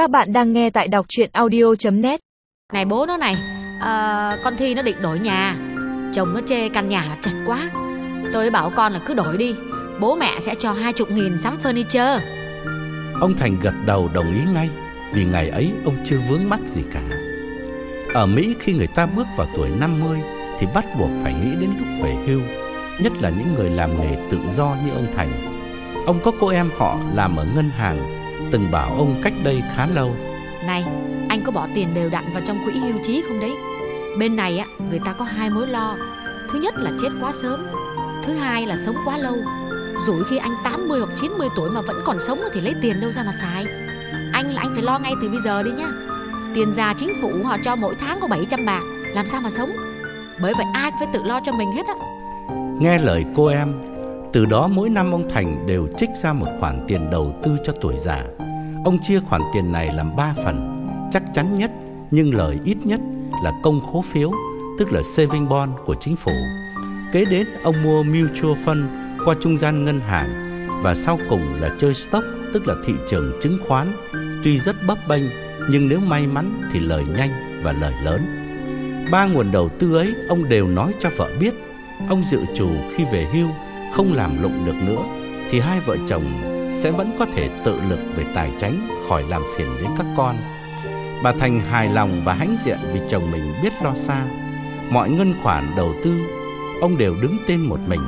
Các bạn đang nghe tại đọc chuyện audio.net Này bố nó này à, Con Thi nó định đổi nhà. Chồng nó chê căn nhà là chật quá. Tôi bảo con là cứ đổi đi Bố mẹ sẽ cho hai chục nghìn sắm furniture. Ông Thành gật đầu đồng ý ngay Vì ngày ấy ông chưa vướng mắt gì cả. Ở Mỹ khi người ta bước vào tuổi 50 Thì bắt buộc phải nghĩ đến lúc về hưu Nhất là những người làm nghề tự do như ông Thành. Ông có cô em họ làm ở ngân hàng Từng bảo ông cách đây khá lâu. Này anh có bỏ tiền đều đặn vào trong quỹ hưu trí không đấy? Bên này á người ta có hai mối lo. Thứ nhất là chết quá sớm Thứ hai là sống quá lâu. Rồi khi anh 80 hoặc 90 tuổi mà vẫn còn sống thì lấy tiền đâu ra mà xài. Anh là anh phải lo ngay từ bây giờ đi nhá. Tiền già chính phủ họ cho mỗi tháng có 700 bạc Làm sao mà sống? Bởi vậy ai cũng phải tự lo cho mình hết á. Nghe lời cô em từ đó mỗi năm ông Thành đều trích ra một khoản tiền đầu tư cho tuổi già. Ông chia khoản tiền này làm 3 phần, Chắc chắn nhất nhưng lời ít nhất là công khố phiếu, Tức là saving bond của chính phủ. Kế đến, ông mua mutual fund qua trung gian ngân hàng Và sau cùng là chơi stock, tức là thị trường chứng khoán, Tuy rất bấp bênh nhưng nếu may mắn thì lời nhanh và lời lớn. Ba nguồn đầu tư ấy, ông đều nói cho vợ biết. Ông dự trù khi về hưu không làm lụng được nữa, Thì hai vợ chồng sẽ vẫn có thể tự lực về tài chính khỏi làm phiền đến các con. Bà Thành hài lòng và hãnh diện vì chồng mình biết lo xa. Mọi ngân khoản đầu tư, Ông đều đứng tên một mình.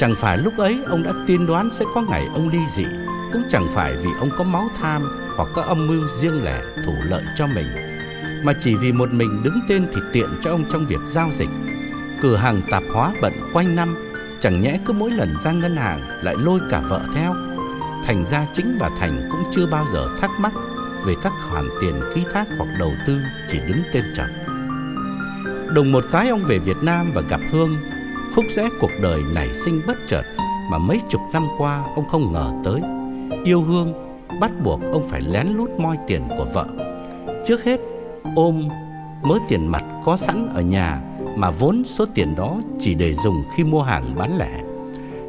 Chẳng phải lúc ấy ông đã tiên đoán sẽ có ngày ông ly dị, Cũng chẳng phải vì ông có máu tham Hoặc có âm mưu riêng lẻ thủ lợi cho mình, Mà chỉ vì một mình đứng tên thì tiện cho ông trong việc giao dịch. Cửa hàng tạp hóa bận quanh năm Chẳng nhẽ cứ mỗi lần ra ngân hàng lại lôi cả vợ theo. Thành ra chính bà Thành cũng chưa bao giờ thắc mắc Về các khoản tiền ký thác hoặc đầu tư chỉ đứng tên chồng. Đồng một cái ông về Việt Nam và gặp Hương, Khúc rẽ cuộc đời nảy sinh bất chợt Mà mấy chục năm qua ông không ngờ tới. Yêu Hương bắt buộc ông phải lén lút moi tiền của vợ. Trước hết, ôm mớ tiền mặt có sẵn ở nhà mà vốn số tiền đó chỉ để dùng khi mua hàng bán lẻ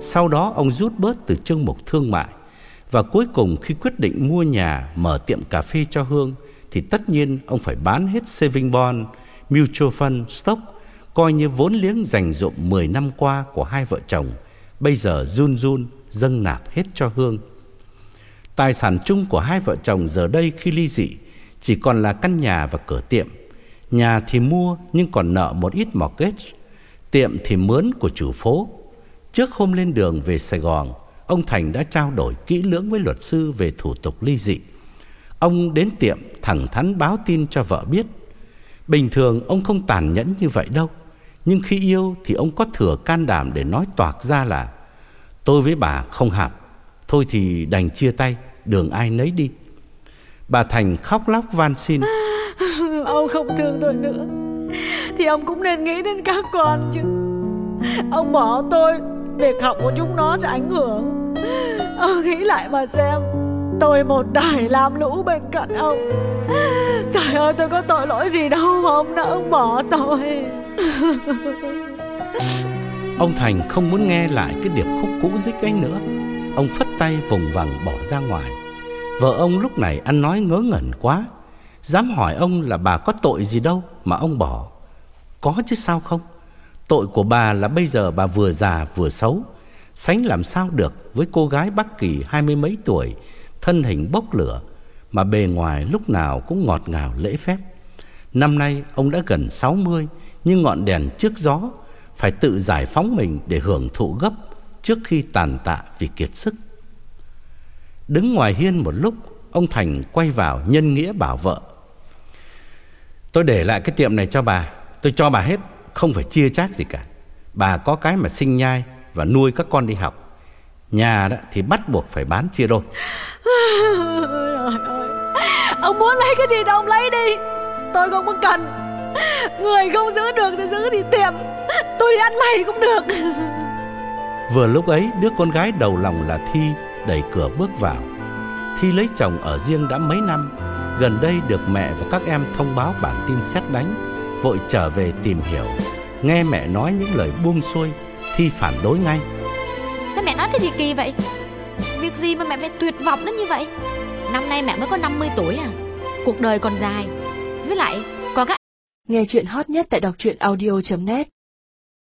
Sau đó ông rút bớt từ chương mục thương mại Và cuối cùng khi quyết định mua nhà mở tiệm cà phê cho Hương Thì tất nhiên ông phải bán hết saving bond mutual fund, stock coi như vốn liếng dành dụm 10 năm qua của hai vợ chồng, bây giờ run run dâng nạp hết cho Hương. Tài sản chung của hai vợ chồng giờ đây khi ly dị chỉ còn là căn nhà và cửa tiệm. Nhà thì mua nhưng còn nợ một ít mortgage, tiệm thì mướn của chủ phố. Trước hôm lên đường về Sài Gòn, ông Thành đã trao đổi kỹ lưỡng với luật sư về thủ tục ly dị. Ông đến tiệm thẳng thắn báo tin cho vợ biết. Bình thường ông không tàn nhẫn như vậy đâu Nhưng khi yêu thì ông có thừa can đảm để nói toạc ra là Tôi với bà không hợp Thôi thì đành chia tay Đường ai nấy đi. Bà Thành khóc lóc van xin. À. Ông không thương tôi nữa. Thì ông cũng nên nghĩ đến các con chứ. Ông bỏ tôi, Việc học của chúng nó sẽ ảnh hưởng. Ông nghĩ lại mà xem, Tôi một đài làm lũ bên cạnh ông. Trời ơi, tôi có tội lỗi gì đâu mà ông đã ông bỏ tôi. Ông Thành không muốn nghe lại cái điệp khúc cũ dích ấy nữa. Ông phất tay vùng vằng bỏ ra ngoài. Vợ ông lúc này ăn nói ngớ ngẩn quá. Dám hỏi ông là bà có tội gì đâu mà ông bỏ. Có chứ sao không? Tội của bà là bây giờ bà vừa già vừa xấu, Sánh làm sao được với cô gái Bắc Kỳ hai mươi mấy tuổi, Thân hình bốc lửa, Mà bề ngoài lúc nào cũng ngọt ngào lễ phép. Năm nay ông đã gần 60 Nhưng ngọn đèn trước gió Phải tự giải phóng mình để hưởng thụ gấp Trước khi tàn tạ vì kiệt sức. Đứng ngoài hiên một lúc, Ông Thành quay vào nhân nghĩa bảo vợ. Tôi để lại cái tiệm này cho bà. Tôi cho bà hết Không phải chia chác gì cả. Bà có cái mà sinh nhai Và nuôi các con đi học. Nhà đó thì bắt buộc phải bán chia đôi. Trời ơi Ông muốn lấy cái gì thì ông lấy đi. Tôi không có cần. Người không giữ được thì giữ thì tiệm. Tôi đi ăn mày cũng được. Vừa lúc ấy đứa con gái đầu lòng là Thi Đẩy cửa bước vào. Thi lấy chồng ở riêng đã mấy năm Gần đây được mẹ và các em thông báo bản tin xét đánh Vội trở về tìm hiểu. Nghe mẹ nói những lời buông xuôi Thi phản đối ngay. Sao mẹ nói cái gì kỳ vậy? Việc gì mà mẹ phải tuyệt vọng đến như vậy? Năm nay mẹ mới có 50 tuổi à? Cuộc đời còn dài. Với lại còn các Nghe chuyện hot nhất tại đọc truyện audio.net